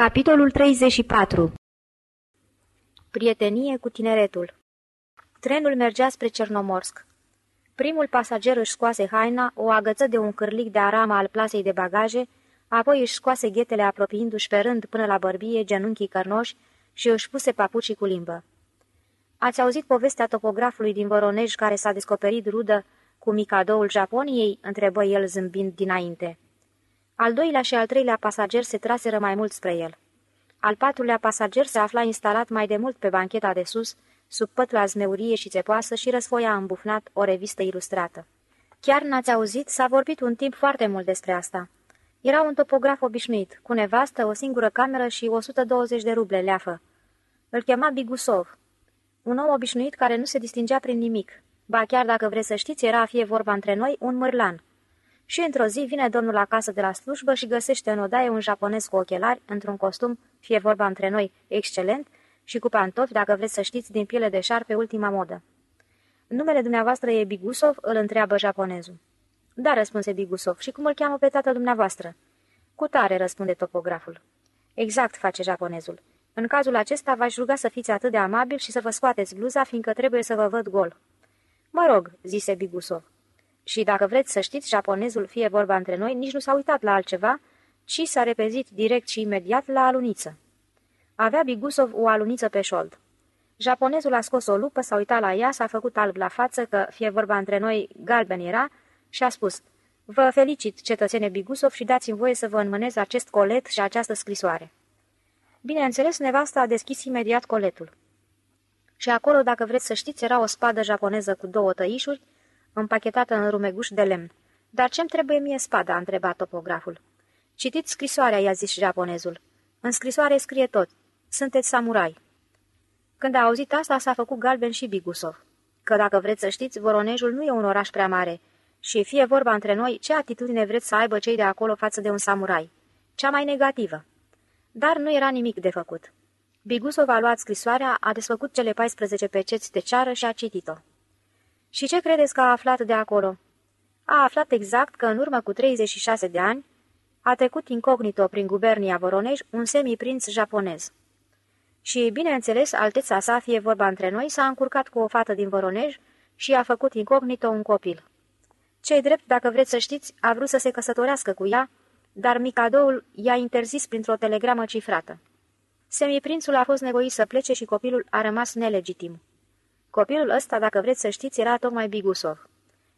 Capitolul 34 Prietenie cu tineretul Trenul mergea spre Cernomorsk. Primul pasager își scoase haina, o agăță de un cârlic de aramă al plasei de bagaje, apoi își scoase ghetele apropiindu-și pe rând până la bărbie genunchii cărnoși și își puse papucii cu limbă. Ați auzit povestea topografului din Voronej care s-a descoperit rudă cu micadoul Japoniei?" întrebă el zâmbind dinainte. Al doilea și al treilea pasager se traseră mai mult spre el. Al patrulea pasager se afla instalat mai de mult pe bancheta de sus, sub pătla zmeurie și țepoasă și răsfoia îmbufnat o revistă ilustrată. Chiar n-ați auzit? S-a vorbit un timp foarte mult despre asta. Era un topograf obișnuit, cu nevastă, o singură cameră și 120 de ruble leafă. Îl chema Bigusov. Un om obișnuit care nu se distingea prin nimic. Ba chiar dacă vreți să știți, era, fie vorba între noi, un mârlan. Și într-o zi vine domnul acasă de la slujbă și găsește în odaie un japonez cu ochelari, într-un costum, fie vorba între noi, excelent, și cu pantofi, dacă vreți să știți, din piele de șarpe ultima modă. Numele dumneavoastră e Bigusov?" îl întreabă japonezul. Da," răspunse Bigusov. Și cum îl cheamă pe tatăl dumneavoastră?" Cu tare," răspunde topograful. Exact," face japonezul. În cazul acesta v-aș ruga să fiți atât de amabil și să vă scoateți bluza, fiindcă trebuie să vă văd gol." Mă rog," zise Bigusov. Și dacă vreți să știți, japonezul, fie vorba între noi, nici nu s-a uitat la altceva, ci s-a repezit direct și imediat la aluniță. Avea Bigusov o aluniță pe șold. Japonezul a scos o lupă, s-a uitat la ea, s-a făcut alb la față, că, fie vorba între noi, galben era, și a spus, Vă felicit, cetățene Bigusov, și dați-mi voie să vă înmânez acest colet și această scrisoare. Bineînțeles, nevasta a deschis imediat coletul. Și acolo, dacă vreți să știți, era o spadă japoneză cu două tăișuri, împachetată în rumeguș de lemn. Dar ce-mi trebuie mie spada?" a întrebat topograful. Citiți scrisoarea," i-a zis japonezul. În scrisoare scrie tot. Sunteți samurai." Când a auzit asta, s-a făcut galben și Bigusov. Că dacă vreți să știți, Voronejul nu e un oraș prea mare și fie vorba între noi, ce atitudine vreți să aibă cei de acolo față de un samurai? Cea mai negativă. Dar nu era nimic de făcut. Bigusov a luat scrisoarea, a desfăcut cele 14 peceți de ceară și a citit-o. Și ce credeți că a aflat de acolo? A aflat exact că în urmă cu 36 de ani a trecut incognito prin gubernia Voronej un semiprinț japonez. Și, bineînțeles, alteța sa, fie vorba între noi, s-a încurcat cu o fată din Voronej și a făcut incognito un copil. Cei drept, dacă vreți să știți, a vrut să se căsătorească cu ea, dar micadoul i-a interzis printr-o telegramă cifrată. Semiprințul a fost nevoit să plece și copilul a rămas nelegitim. Copilul ăsta, dacă vreți să știți, era tocmai Bigusov.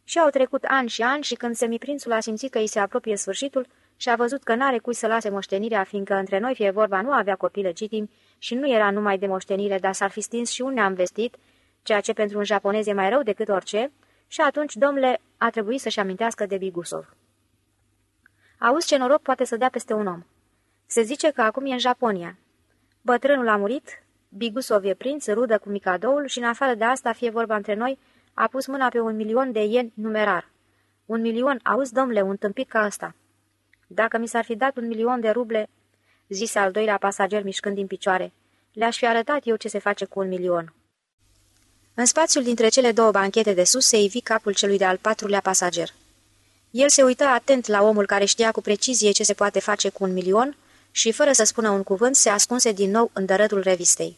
Și au trecut ani și ani și când semiprințul a simțit că îi se apropie sfârșitul și a văzut că n-are cui să lase moștenirea, fiindcă între noi, fie vorba, nu avea copii legitim și nu era numai de moștenire, dar s-ar fi stins și un neam vestit, ceea ce pentru un japonez e mai rău decât orice, și atunci, domnule, a trebuit să-și amintească de Bigusov. Auzi ce noroc poate să dea peste un om. Se zice că acum e în Japonia. Bătrânul a murit, Bigusov e prinț, rudă cu micadoul și în afară de asta, fie vorba între noi, a pus mâna pe un milion de ieni numerar. Un milion, auzi, domnule, un tâmpit ca ăsta. Dacă mi s-ar fi dat un milion de ruble, zise al doilea pasager mișcând din picioare, le-aș fi arătat eu ce se face cu un milion. În spațiul dintre cele două banchete de sus se ivi capul celui de-al patrulea pasager. El se uită atent la omul care știa cu precizie ce se poate face cu un milion și, fără să spună un cuvânt, se ascunse din nou în dărătul revistei.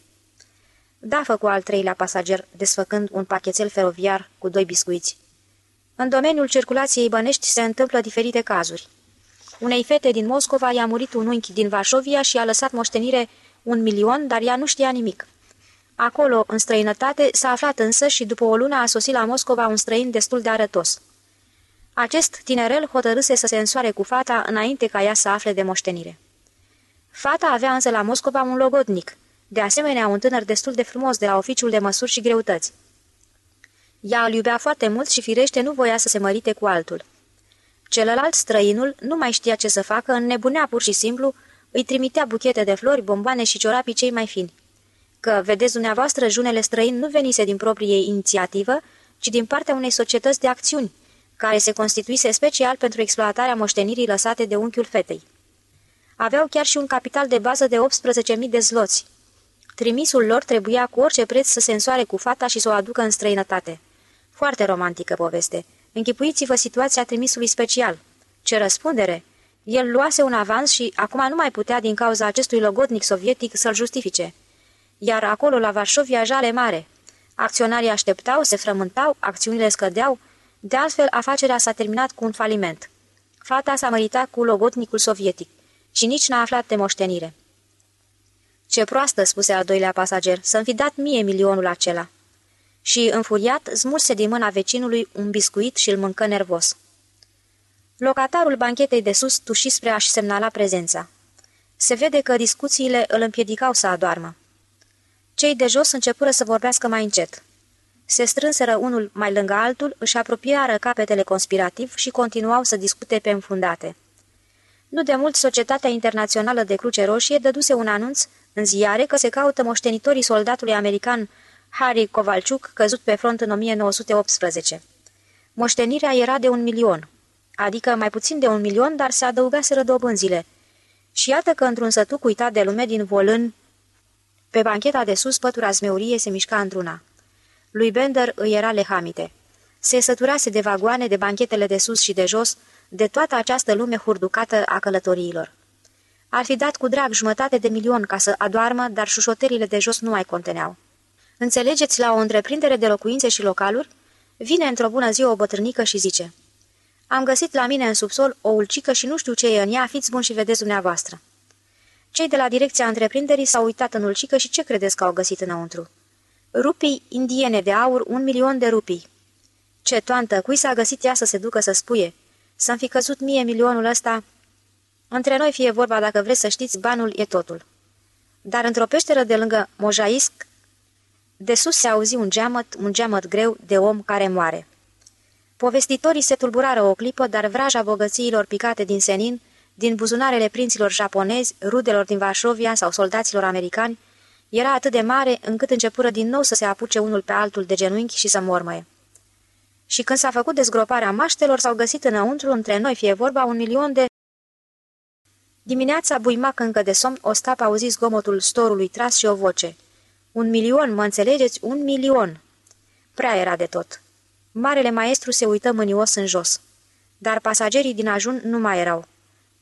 Da, făcu al treilea pasager, desfăcând un pachetel feroviar cu doi biscuiți. În domeniul circulației bănești se întâmplă diferite cazuri. Unei fete din Moscova i-a murit un unchi din Vașovia și a lăsat moștenire un milion, dar ea nu știa nimic. Acolo, în străinătate, s-a aflat însă și după o lună a sosit la Moscova un străin destul de arătos. Acest tinerel hotărâse să se însoare cu fata înainte ca ea să afle de moștenire. Fata avea însă la Moscova un logodnic, de asemenea un tânăr destul de frumos de la oficiul de măsuri și greutăți. Ea îl iubea foarte mult și firește nu voia să se mărite cu altul. Celălalt, străinul, nu mai știa ce să facă, înnebunea pur și simplu, îi trimitea buchete de flori, bomboane și ciorapii cei mai fini. Că, vedeți dumneavoastră, junele străin nu venise din proprie inițiativă, ci din partea unei societăți de acțiuni, care se constituise special pentru exploatarea moștenirii lăsate de unchiul fetei. Aveau chiar și un capital de bază de 18.000 de zloți. Trimisul lor trebuia cu orice preț să se însoare cu fata și să o aducă în străinătate. Foarte romantică poveste. Închipuiți-vă situația trimisului special. Ce răspundere! El luase un avans și acum nu mai putea din cauza acestui logotnic sovietic să-l justifice. Iar acolo, la Varșovia, jale mare. Acționarii așteptau, se frământau, acțiunile scădeau, de altfel afacerea s-a terminat cu un faliment. Fata s-a măritat cu logotnicul sovietic și nici n-a aflat de moștenire. Ce proastă, spuse al doilea pasager, să-mi fi dat mie milionul acela. Și, înfuriat, smulse din mâna vecinului un biscuit și îl mâncă nervos. Locatarul banchetei de sus tuși spre a-și semnala prezența. Se vede că discuțiile îl împiedicau să adoarmă. Cei de jos începură să vorbească mai încet. Se strânseră unul mai lângă altul, își apropiară capetele conspirativ și continuau să discute pe înfundate. Nu de mult, Societatea Internațională de Cruce Roșie dăduse un anunț în ziare că se caută moștenitorii soldatului american Harry Kovalciuk, căzut pe front în 1918. Moștenirea era de un milion, adică mai puțin de un milion, dar se adăugaseră dobânzile. Și iată că într-un sătuc uitat de lume din Volân, pe bancheta de sus, pătura zmeurie se mișca într-una. Lui Bender îi era lehamite. Se săturase de vagoane, de banchetele de sus și de jos, de toată această lume hurducată a călătoriilor. Ar fi dat cu drag jumătate de milion ca să adoarmă, dar șușoterile de jos nu mai conteneau. Înțelegeți, la o întreprindere de locuințe și localuri, vine într-o bună zi o bătrânică și zice Am găsit la mine în subsol o ulcică și nu știu ce e în ea, fiți buni și vedeți dumneavoastră. Cei de la direcția întreprinderii s-au uitat în ulcică și ce credeți că au găsit înăuntru? Rupii indiene de aur, un milion de rupii. Ce toantă, cui s-a găsit ea să se ducă să spuie? Să-mi fi căzut mie milionul ăsta? Între noi fie vorba, dacă vreți să știți, banul e totul. Dar într-o peșteră de lângă Mojaisc, de sus se auzi un geamăt, un geamăt greu de om care moare. Povestitorii se tulburară o clipă, dar vraja bogățiilor picate din senin, din buzunarele prinților japonezi, rudelor din Vașovia sau soldaților americani, era atât de mare încât începură din nou să se apuce unul pe altul de genunchi și să mormăie. Și când s-a făcut dezgroparea maștelor, s-au găsit înăuntru, între noi fie vorba, un milion de... Dimineața, buimac încă de somn, Ostap auzi zgomotul storului tras și o voce. Un milion, mă înțelegeți? Un milion!" Prea era de tot. Marele maestru se uită mânios în jos. Dar pasagerii din ajun nu mai erau.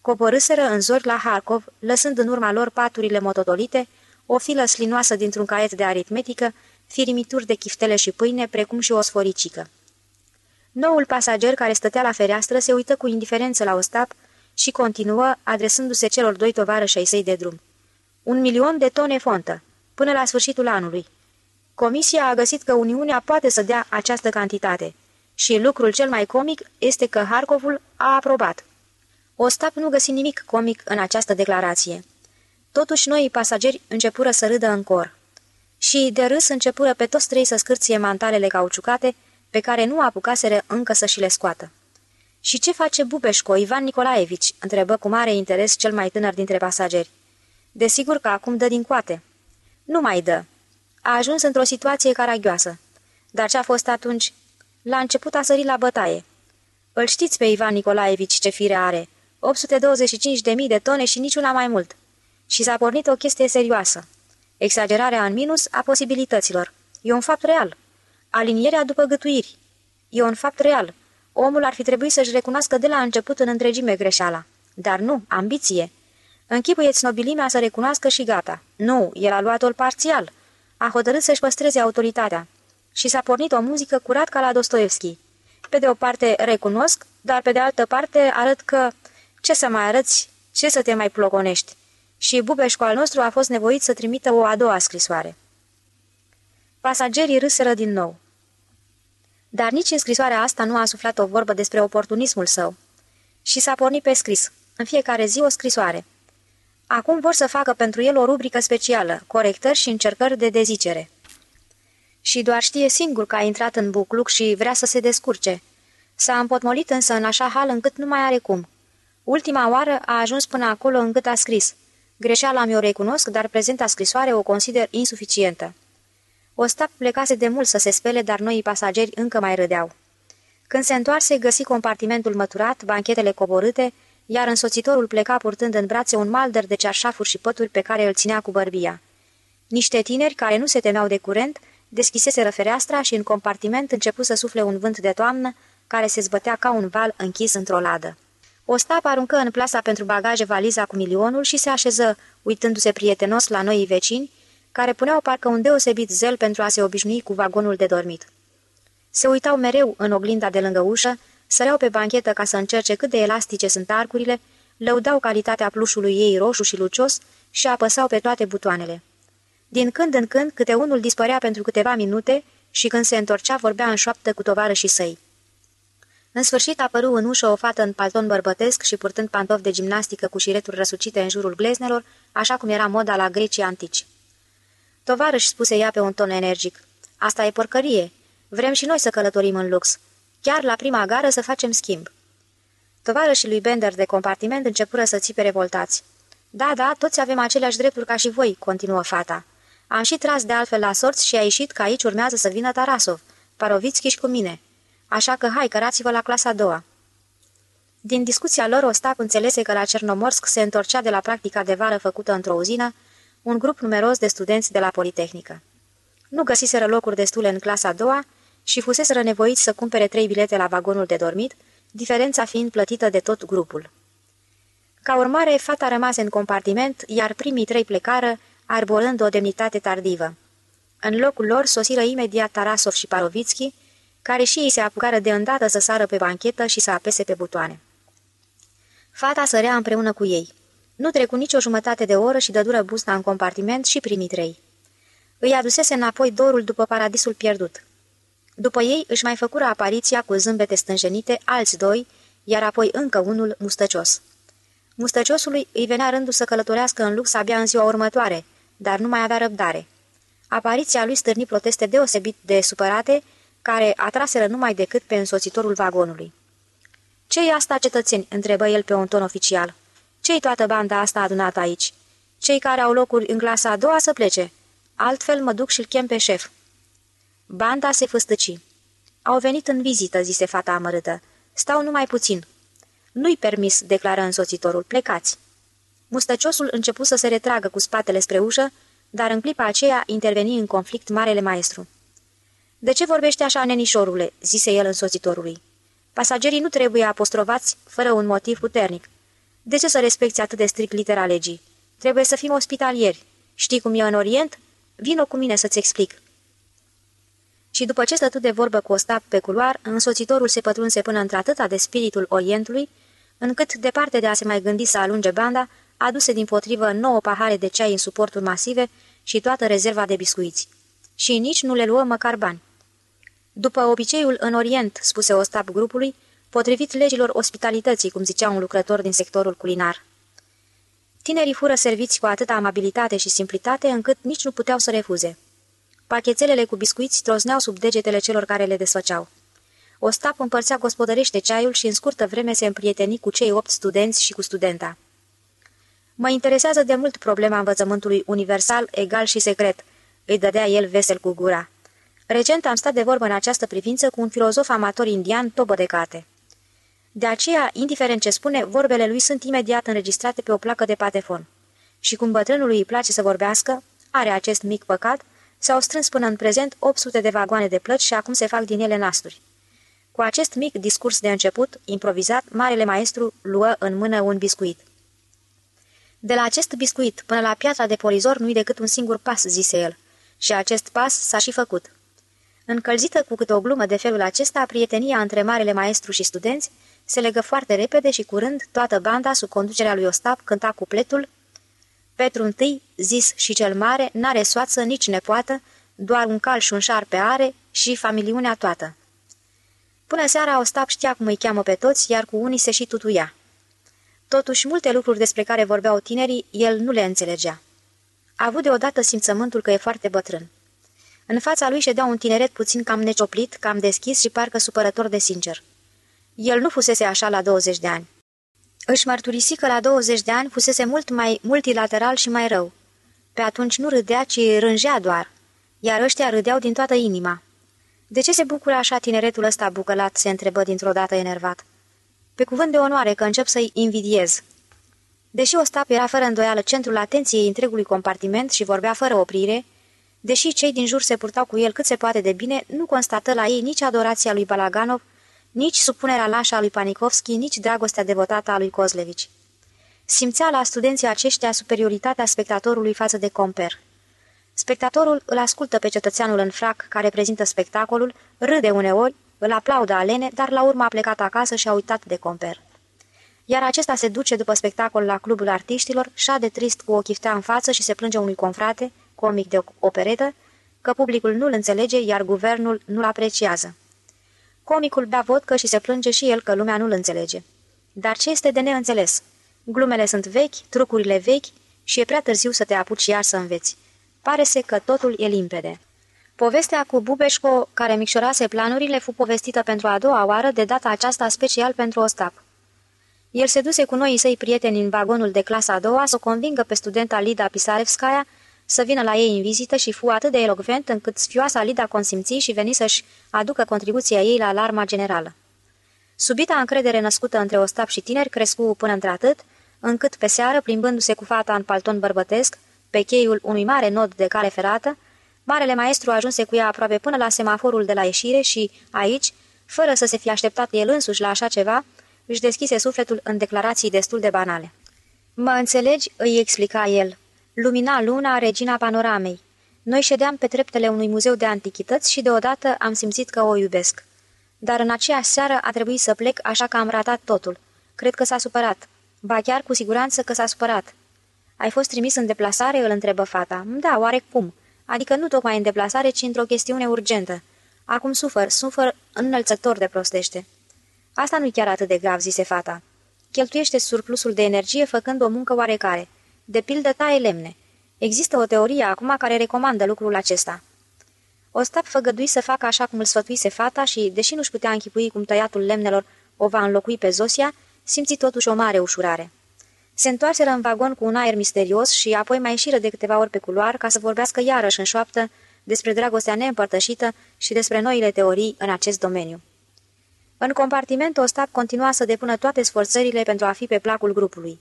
Coborâseră în zori la Harkov, lăsând în urma lor paturile mototolite, o filă slinoasă dintr-un caiet de aritmetică, firimituri de chiftele și pâine, precum și o sforicică. Noul pasager care stătea la fereastră se uită cu indiferență la Ostap și continuă, adresându-se celor doi tovarăși ai săi de drum. Un milion de tone fontă, până la sfârșitul anului. Comisia a găsit că Uniunea poate să dea această cantitate și lucrul cel mai comic este că Harkovul a aprobat. Ostap nu găsi nimic comic în această declarație. Totuși noi pasageri începură să râdă în cor. Și de râs începură pe toți trei să scârție mantalele cauciucate, pe care nu apucaseră încă să și le scoată. Și ce face Bubeșco, Ivan Nicolaevici?" întrebă cu mare interes cel mai tânăr dintre pasageri. Desigur că acum dă din coate." Nu mai dă. A ajuns într-o situație caragioasă. Dar ce a fost atunci? La început a sărit la bătaie. Îl știți pe Ivan Nicolaevici ce fire are. 825.000 de tone și niciuna mai mult. Și s-a pornit o chestie serioasă. Exagerarea în minus a posibilităților. E un fapt real. Alinierea după gătuiri. E un fapt real. Omul ar fi trebuit să-și recunoască de la început în întregime greșeala. Dar nu, ambiție. Închipuieți nobilimea să recunoască și gata. Nu, el a luat-o parțial. A hotărât să-și păstreze autoritatea. Și s-a pornit o muzică curat ca la Dostoevski. Pe de o parte recunosc, dar pe de altă parte arăt că... Ce să mai arăți? Ce să te mai ploconești? Și Bubeșcu al nostru a fost nevoit să trimită o a doua scrisoare. Pasagerii râseră din nou. Dar nici în scrisoarea asta nu a suflat o vorbă despre oportunismul său. Și s-a pornit pe scris. În fiecare zi o scrisoare. Acum vor să facă pentru el o rubrică specială, corectări și încercări de dezicere. Și doar știe singur că a intrat în bucluc și vrea să se descurce. S-a împotmolit însă în așa hal încât nu mai are cum. Ultima oară a ajuns până acolo încât a scris. Greșeala mi-o recunosc, dar prezenta scrisoare o consider insuficientă. Ostap plecase de mult să se spele, dar noi pasageri încă mai râdeau. Când se întoarse, găsi compartimentul măturat, banchetele coborâte, iar însoțitorul pleca purtând în brațe un malder de cearșafuri și pături pe care îl ținea cu bărbia. Niște tineri, care nu se temeau de curent, deschiseseră fereastra și în compartiment începu să sufle un vânt de toamnă, care se zbătea ca un val închis într-o ladă. Ostap aruncă în plasa pentru bagaje valiza cu milionul și se așeză, uitându-se prietenos la noii vecini, care puneau parcă un deosebit zel pentru a se obișnui cu vagonul de dormit. Se uitau mereu în oglinda de lângă ușă, săreau pe banchetă ca să încerce cât de elastice sunt arcurile, lăudau calitatea plușului ei roșu și lucios și apăsau pe toate butoanele. Din când în când, câte unul dispărea pentru câteva minute și când se întorcea, vorbea în șoaptă cu tovarășii săi. În sfârșit apăru în ușă o fată în palton bărbătesc și purtând pantofi de gimnastică cu șireturi răsucite în jurul gleznelor, așa cum era moda la grecii antici. Tovarăș, spuse ea pe un ton energic, asta e porcărie. Vrem și noi să călătorim în lux. Chiar la prima gară să facem schimb. Tovarășii lui Bender de compartiment începură să țipe revoltați. Da, da, toți avem aceleași drepturi ca și voi," continuă fata. Am și tras de altfel la sorți și a ieșit că aici urmează să vină Tarasov, Parovitski și cu mine. Așa că hai, cărați-vă la clasa a doua." Din discuția lor, Ostap înțelese că la Cernomorsk se întorcea de la practica de vară făcută într-o uzină un grup numeros de studenți de la Politehnică. Nu găsiseră locuri destule în clasa a doua și fuseseră nevoiți să cumpere trei bilete la vagonul de dormit, diferența fiind plătită de tot grupul. Ca urmare, fata rămase în compartiment, iar primii trei plecară, arborând o demnitate tardivă. În locul lor sosiră imediat Tarasov și Parovitski, care și ei se apucară de îndată să sară pe banchetă și să apese pe butoane. Fata sărea împreună cu ei. Nu trecu nicio jumătate de oră și dădură busta în compartiment și primii trei. Îi adusese înapoi dorul după paradisul pierdut. După ei își mai făcură apariția cu zâmbete stânjenite alți doi, iar apoi încă unul mustăcios. Mustăciosului îi venea rândul să călătorească în lux abia în ziua următoare, dar nu mai avea răbdare. Apariția lui stârni proteste deosebit de supărate, care atraseră numai decât pe însoțitorul vagonului. Ce-i asta, cetățeni?" întrebă el pe un ton oficial. Ce-i toată banda asta adunată aici? Cei care au locuri în clasa a doua să plece. Altfel mă duc și-l chem pe șef." Banda se făstăci. Au venit în vizită," zise fata amărâtă. Stau numai puțin." Nu-i permis," declară însoțitorul. Plecați." Mustăciosul începu să se retragă cu spatele spre ușă, dar în clipa aceea interveni în conflict marele maestru. De ce vorbește așa, nenișorule?" zise el însoțitorului. Pasagerii nu trebuie apostrovați fără un motiv puternic. De ce să respecti atât de strict litera legii? Trebuie să fim ospitalieri. Știi cum e în Orient? Vino cu mine să-ți explic." Și după ce stătu de vorbă cu Ostap pe culoar, însoțitorul se pătrunse până într-atâta de spiritul Orientului, încât, departe de a se mai gândi să alunge banda, aduse din potrivă nouă pahare de ceai în suporturi masive și toată rezerva de biscuiți. Și nici nu le luă măcar bani. După obiceiul în Orient, spuse Ostap grupului, potrivit legilor ospitalității, cum zicea un lucrător din sectorul culinar. Tinerii fură serviți cu atâta amabilitate și simplitate, încât nici nu puteau să refuze. Pachetelele cu biscuiți trozneau sub degetele celor care le desfăceau. Ostap împărțea gospodărește ceaiul și în scurtă vreme se împrieteni cu cei opt studenți și cu studenta. Mă interesează de mult problema învățământului universal, egal și secret, îi dădea el vesel cu gura. Recent am stat de vorbă în această privință cu un filozof amator indian, Tobă de Cate. De aceea, indiferent ce spune, vorbele lui sunt imediat înregistrate pe o placă de patefon. Și cum bătrânului îi place să vorbească, are acest mic păcat, s-au strâns până în prezent 800 de vagoane de plăci și acum se fac din ele nasturi. Cu acest mic discurs de început, improvizat, marele maestru luă în mână un biscuit. De la acest biscuit până la piatra de polizor nu-i decât un singur pas, zise el. Și acest pas s-a și făcut. Încălzită cu câte o glumă de felul acesta, prietenia între marele maestru și studenți se legă foarte repede și curând toată banda, sub conducerea lui Ostap, cânta cupletul Petru I, zis și cel mare, n-are soață nici nepoată, doar un cal și un șarpe are și familiunea toată. Până seara Ostap știa cum îi cheamă pe toți, iar cu unii se și tutuia. Totuși, multe lucruri despre care vorbeau tinerii, el nu le înțelegea. A avut deodată simțământul că e foarte bătrân. În fața lui ședea un tineret puțin cam necioplit, cam deschis și parcă supărător de sincer. El nu fusese așa la 20 de ani. Își mărturisi că la 20 de ani fusese mult mai multilateral și mai rău. Pe atunci nu râdea, ci rângea doar, iar ăștia râdeau din toată inima. De ce se bucură așa tineretul ăsta bucălat?" se întrebă dintr-o dată enervat. Pe cuvânt de onoare că încep să-i invidiez." Deși Ostap era fără îndoială centrul atenției întregului compartiment și vorbea fără oprire, deși cei din jur se purtau cu el cât se poate de bine, nu constată la ei nici adorația lui Balaganov, nici supunerea lașă a lui Panikovski, nici dragostea devotată a lui Kozlevici. Simțea la studenții aceștia superioritatea spectatorului față de comper. Spectatorul îl ascultă pe cetățeanul în frac care prezintă spectacolul, râde uneori, îl aplaudă alene, dar la urmă a plecat acasă și a uitat de comper. Iar acesta se duce după spectacol la clubul artiștilor, de trist cu o chiftea în față și se plânge unui confrate, comic de operetă, că publicul nu-l înțelege, iar guvernul nu-l apreciază. Comicul bea vodcă și se plânge și el că lumea nu-l înțelege. Dar ce este de neînțeles? Glumele sunt vechi, trucurile vechi și e prea târziu să te apuci iar să înveți. Pare-se că totul e limpede. Povestea cu Bubeșco, care micșorase planurile, fu povestită pentru a doua oară, de data aceasta special pentru Ostap. El se duse cu noi săi prieteni în vagonul de clasa a doua să o convingă pe studenta Lida Pisarevskaya să vină la ei în vizită și fu atât de elocvent încât sfioasa Lida consimți și veni să-și aducă contribuția ei la alarma generală. Subita încredere născută între Ostap și tineri crescu până într-atât, încât pe seară, plimbându-se cu fata în palton bărbătesc, pe cheiul unui mare nod de cale ferată, marele maestru ajunse cu ea aproape până la semaforul de la ieșire și, aici, fără să se fi așteptat el însuși la așa ceva, își deschise sufletul în declarații destul de banale. Mă înțelegi?" îi explica el. Lumina luna, regina panoramei. Noi ședeam pe treptele unui muzeu de antichități și deodată am simțit că o iubesc. Dar în aceeași seară a trebuit să plec, așa că am ratat totul. Cred că s-a supărat. Ba chiar cu siguranță că s-a supărat. Ai fost trimis în deplasare?" îl întrebă fata. Da, oare cum? Adică nu tocmai în deplasare, ci într-o chestiune urgentă. Acum sufăr, sufăr înălțător de prostește." Asta nu-i chiar atât de grav," zise fata. Cheltuiește surplusul de energie făcând o muncă oarecare. De pildă taie lemne. Există o teorie acum care recomandă lucrul acesta." Ostap făgădui să facă așa cum îl sfătuise fata și, deși nu-și putea închipui cum tăiatul lemnelor o va înlocui pe Zosia, simți totuși o mare ușurare. Se întoarseră în vagon cu un aer misterios și apoi mai ieșiră de câteva ori pe culoar ca să vorbească iarăși în șoaptă despre dragostea neîmpărtășită și despre noile teorii în acest domeniu. În compartiment, Ostap continua să depună toate sforțările pentru a fi pe placul grupului.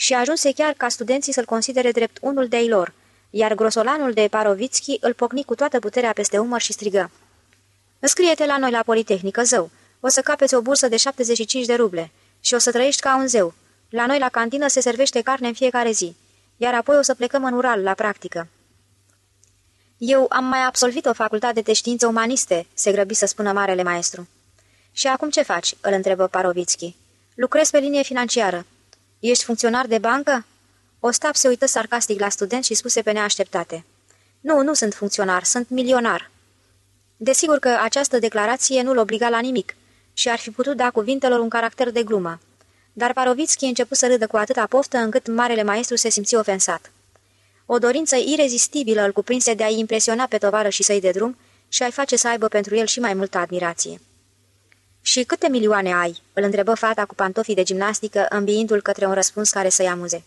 Și ajunse chiar ca studenții să-l considere drept unul de-ai lor, iar grosolanul de Parovitski îl pocni cu toată puterea peste umăr și strigă. Înscrie-te la noi la Politehnică, zău. O să capeți o bursă de 75 de ruble și o să trăiești ca un zeu. La noi la cantină se servește carne în fiecare zi, iar apoi o să plecăm în Ural, la practică. Eu am mai absolvit o facultate de științe umaniste, se grăbi să spună marele maestru. Și acum ce faci?" îl întrebă Parovitski. Lucrez pe linie financiară. Ești funcționar de bancă?" Ostap se uită sarcastic la student și spuse pe neașteptate. Nu, nu sunt funcționar, sunt milionar." Desigur că această declarație nu-l obliga la nimic și ar fi putut da cuvintelor un caracter de glumă. Dar Parovitski început să râdă cu atâta poftă încât marele maestru se simți ofensat. O dorință irezistibilă îl cuprinse de a-i impresiona pe tovară și să-i de drum și a-i face să aibă pentru el și mai multă admirație. Și câte milioane ai?" îl întrebă fata cu pantofii de gimnastică, îmbiindu-l către un răspuns care să-i amuze.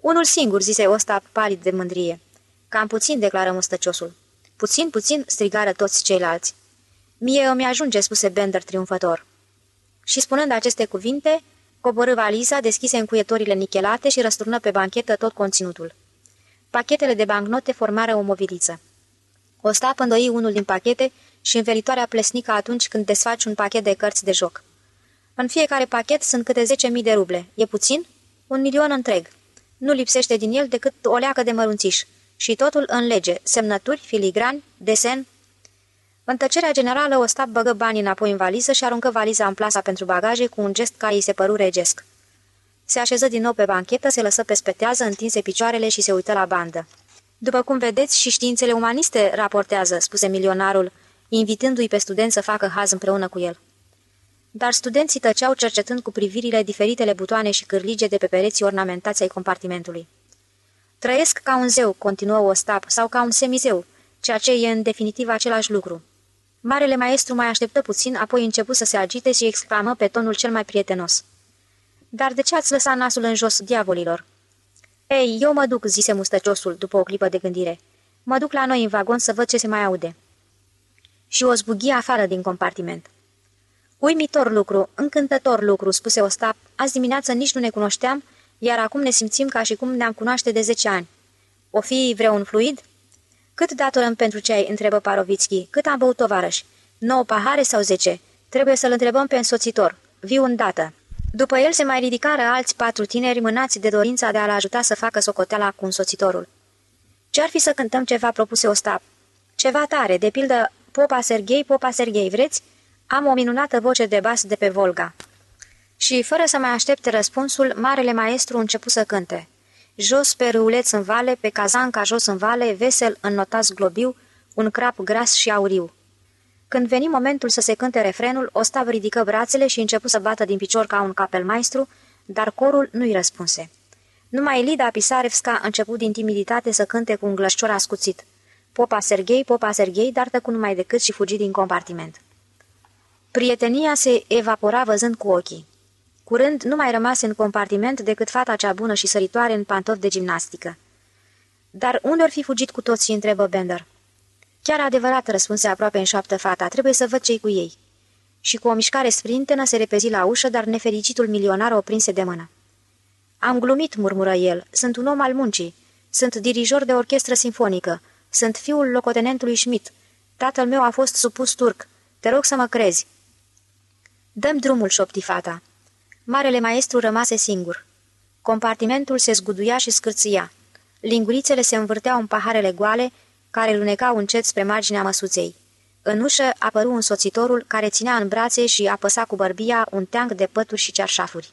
Unul singur," zise Osta palid de mândrie. Cam puțin," declară mustăciosul. Puțin, puțin," strigară toți ceilalți. Mie îmi ajunge," spuse Bender triumfător. Și spunând aceste cuvinte, coborâ valiza, deschise încuietorile nichelate și răsturnă pe banchetă tot conținutul. Pachetele de bancnote formară o moviliță. Ostap îndoi unul din pachete și învelitoarea plesnică atunci când desfaci un pachet de cărți de joc. În fiecare pachet sunt câte 10.000 de ruble. E puțin? Un milion întreg. Nu lipsește din el decât o leacă de mărunțiș. Și totul în lege, semnături, filigrani, desen. În tăcerea generală, Ostap băgă banii înapoi în valiză și aruncă valiza în plasa pentru bagaje cu un gest care îi se păru regesc. Se așeză din nou pe banchetă, se lăsă pe spetează, întinse picioarele și se uită la bandă. După cum vedeți, și științele umaniste raportează, spuse milionarul, invitându-i pe studenți să facă haz împreună cu el. Dar studenții tăceau cercetând cu privirile diferitele butoane și cârlige de pe pereții ornamentați ai compartimentului. Trăiesc ca un zeu, continuă Ostap, sau ca un semizeu, ceea ce e în definitiv același lucru. Marele maestru mai așteptă puțin, apoi început să se agite și exclamă pe tonul cel mai prietenos. Dar de ce ați lăsat nasul în jos diavolilor?" Ei, eu mă duc," zise mustăciosul, după o clipă de gândire. Mă duc la noi în vagon să văd ce se mai aude." Și o zbughi afară din compartiment. Uimitor lucru, încântător lucru," spuse Ostap. Azi dimineață nici nu ne cunoșteam, iar acum ne simțim ca și cum ne-am cunoaște de zece ani. O fi vreun fluid?" Cât datorăm pentru ce ai?" întrebă Parovitski. Cât am băut tovarăși? 9 pahare sau zece? Trebuie să-l întrebăm pe însoțitor. Viu îndată. După el se mai ridicară alți patru tineri mânați de dorința de a-l ajuta să facă socoteala cu însoțitorul. Ce-ar fi să cântăm ceva propuse Ostap? Ceva tare, de pildă Popa Serghei, Popa Serghei, vreți? Am o minunată voce de bas de pe Volga. Și, fără să mai aștepte răspunsul, marele maestru începu să cânte. Jos pe râuleț în vale, pe cazanca jos în vale, vesel în notas globiu, un crap gras și auriu. Când veni momentul să se cânte refrenul, Ostav ridică brațele și începu să bată din picior ca un capelmaestru, dar corul nu-i răspunse. Numai Lida Pisarevska început din timiditate să cânte cu un glășcior ascuțit. Popa Serghei, Popa Serghei, dar tăcu numai decât și fugi din compartiment. Prietenia se evapora văzând cu ochii. Curând nu mai rămase în compartiment decât fata cea bună și săritoare în pantofi de gimnastică. Dar unde or fi fugit cu toții, întrebă Bender. Chiar adevărat, răspunse aproape în șoaptă fata, trebuie să văd ce cu ei. Și cu o mișcare sprintenă se repezi la ușă, dar nefericitul milionar o prinse de mână. Am glumit, murmură el, sunt un om al muncii, sunt dirijor de orchestră sinfonică, sunt fiul locotenentului Schmidt, tatăl meu a fost supus turc, te rog să mă crezi. Dăm drumul, șopti fata. Marele maestru rămase singur. Compartimentul se zguduia și scârția. Lingurițele se învârteau în paharele goale, care lunecau încet spre marginea măsuței. În ușă apăru însoțitorul care ținea în brațe și apăsa cu bărbia un teanc de pături și cearșafuri.